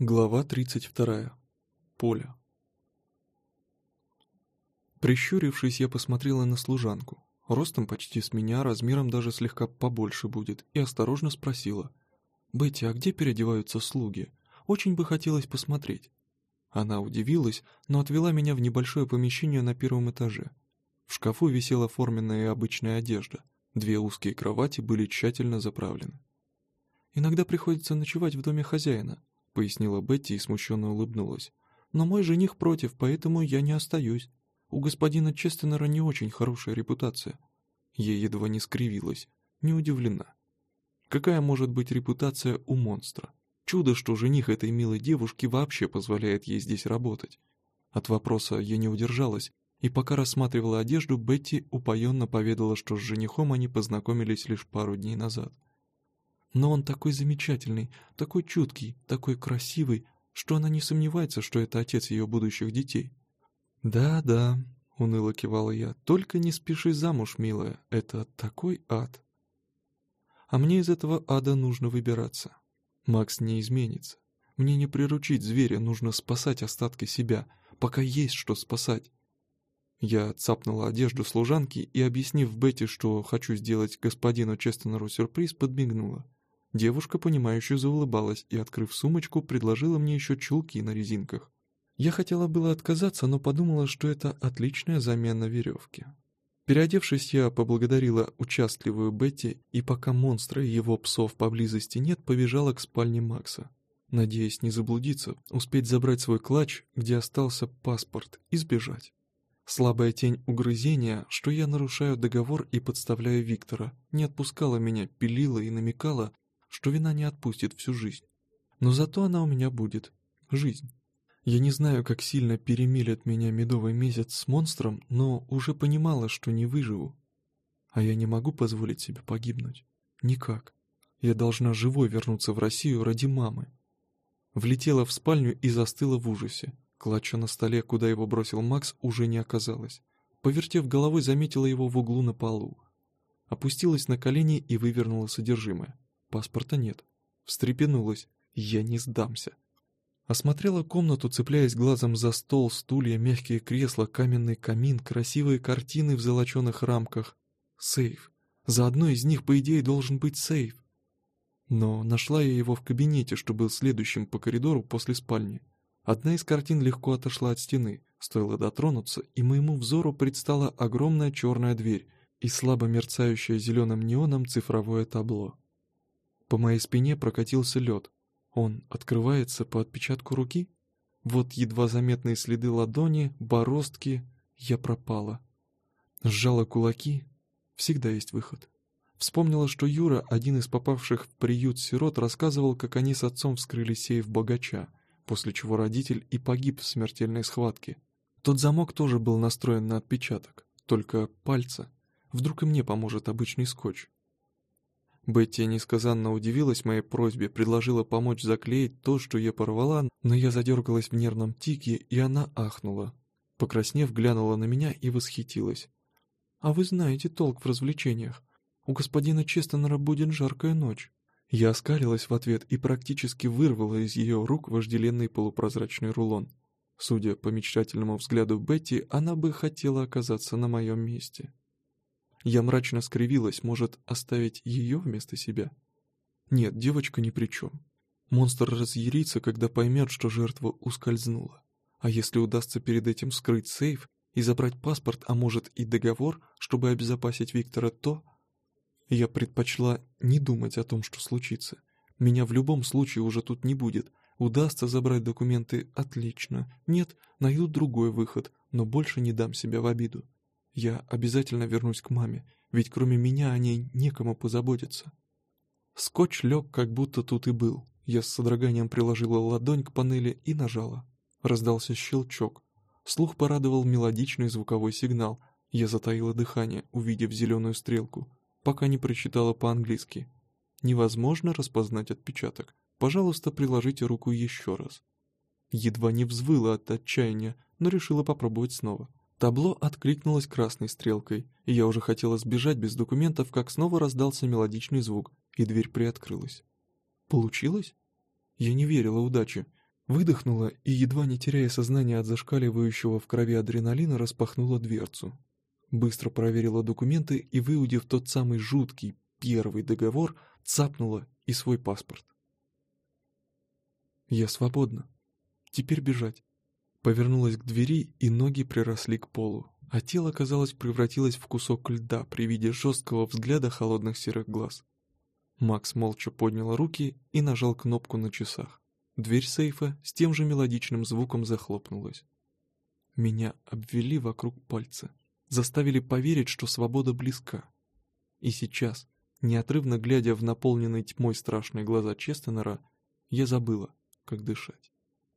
Глава 32. Поля. Прищурившись, я посмотрела на служанку. Ростом почти с меня, размером даже слегка побольше будет, и осторожно спросила. «Бетти, а где переодеваются слуги? Очень бы хотелось посмотреть». Она удивилась, но отвела меня в небольшое помещение на первом этаже. В шкафу висела форменная и обычная одежда. Две узкие кровати были тщательно заправлены. «Иногда приходится ночевать в доме хозяина», пояснила Бетти и смущенно улыбнулась. «Но мой жених против, поэтому я не остаюсь. У господина Честенера не очень хорошая репутация». Ей едва не скривилась, не удивлена. Какая может быть репутация у монстра? Чудо, что жених этой милой девушки вообще позволяет ей здесь работать. От вопроса я не удержалась, и пока рассматривала одежду, Бетти упоенно поведала, что с женихом они познакомились лишь пару дней назад. Но он такой замечательный, такой чуткий, такой красивый, что она не сомневается, что это отец ее будущих детей. «Да-да», — уныло кивала я, — «только не спеши замуж, милая, это такой ад». А мне из этого ада нужно выбираться. Макс не изменится. Мне не приручить зверя, нужно спасать остатки себя, пока есть что спасать. Я цапнула одежду служанки и, объяснив Бетти, что хочу сделать господину Честонеру сюрприз, подмигнула. Девушка, понимающе заулыбалась и, открыв сумочку, предложила мне еще чулки на резинках. Я хотела было отказаться, но подумала, что это отличная замена веревки. Переодевшись, я поблагодарила участливую Бетти, и пока монстра и его псов поблизости нет, побежала к спальне Макса. Надеясь не заблудиться, успеть забрать свой клатч, где остался паспорт, и сбежать. Слабая тень угрызения, что я нарушаю договор и подставляю Виктора, не отпускала меня, пилила и намекала, что вина не отпустит всю жизнь. Но зато она у меня будет. Жизнь. Я не знаю, как сильно перемелет меня медовый месяц с монстром, но уже понимала, что не выживу. А я не могу позволить себе погибнуть. Никак. Я должна живой вернуться в Россию ради мамы. Влетела в спальню и застыла в ужасе. Клатча на столе, куда его бросил Макс, уже не оказалось. Повертев головой, заметила его в углу на полу. Опустилась на колени и вывернула содержимое. Паспорта нет. Встрепенулась. Я не сдамся. Осмотрела комнату, цепляясь глазом за стол, стулья, мягкие кресла, каменный камин, красивые картины в золоченых рамках. Сейф. За одной из них, по идее, должен быть сейф. Но нашла я его в кабинете, что был следующим по коридору после спальни. Одна из картин легко отошла от стены, стоило дотронуться, и моему взору предстала огромная черная дверь и слабо мерцающее зеленым неоном цифровое табло. По моей спине прокатился лед. Он открывается по отпечатку руки? Вот едва заметные следы ладони, бороздки. Я пропала. Сжала кулаки. Всегда есть выход. Вспомнила, что Юра, один из попавших в приют сирот, рассказывал, как они с отцом вскрыли сейф богача, после чего родитель и погиб в смертельной схватке. Тот замок тоже был настроен на отпечаток, только пальца. Вдруг и мне поможет обычный скотч. Бетти несказанно удивилась моей просьбе, предложила помочь заклеить то, что я порвала, но я задергалась в нервном тике, и она ахнула. Покраснев, глянула на меня и восхитилась. «А вы знаете толк в развлечениях. У господина Честонера будет жаркая ночь». Я оскалилась в ответ и практически вырвала из ее рук вожделенный полупрозрачный рулон. Судя по мечтательному взгляду Бетти, она бы хотела оказаться на моем месте. Я мрачно скривилась, может, оставить ее вместо себя? Нет, девочка ни при чем. Монстр разъярится, когда поймет, что жертва ускользнула. А если удастся перед этим скрыть сейф и забрать паспорт, а может и договор, чтобы обезопасить Виктора, то... Я предпочла не думать о том, что случится. Меня в любом случае уже тут не будет. Удастся забрать документы — отлично. Нет, найду другой выход, но больше не дам себя в обиду. Я обязательно вернусь к маме, ведь кроме меня о ней некому позаботиться. Скотч лег, как будто тут и был. Я с содроганием приложила ладонь к панели и нажала. Раздался щелчок. Слух порадовал мелодичный звуковой сигнал. Я затаила дыхание, увидев зеленую стрелку, пока не прочитала по-английски. Невозможно распознать отпечаток. Пожалуйста, приложите руку еще раз. Едва не взвыла от отчаяния, но решила попробовать снова. Табло откликнулось красной стрелкой, и я уже хотела сбежать без документов, как снова раздался мелодичный звук, и дверь приоткрылась. Получилось? Я не верила удаче. Выдохнула и, едва не теряя сознание от зашкаливающего в крови адреналина, распахнула дверцу. Быстро проверила документы и, выудив тот самый жуткий первый договор, цапнула и свой паспорт. Я свободна. Теперь бежать. Повернулась к двери, и ноги приросли к полу, а тело, казалось, превратилось в кусок льда при виде жесткого взгляда холодных серых глаз. Макс молча поднял руки и нажал кнопку на часах. Дверь сейфа с тем же мелодичным звуком захлопнулась. Меня обвели вокруг пальца, заставили поверить, что свобода близка. И сейчас, неотрывно глядя в наполненные тьмой страшные глаза Честенера, я забыла, как дышать.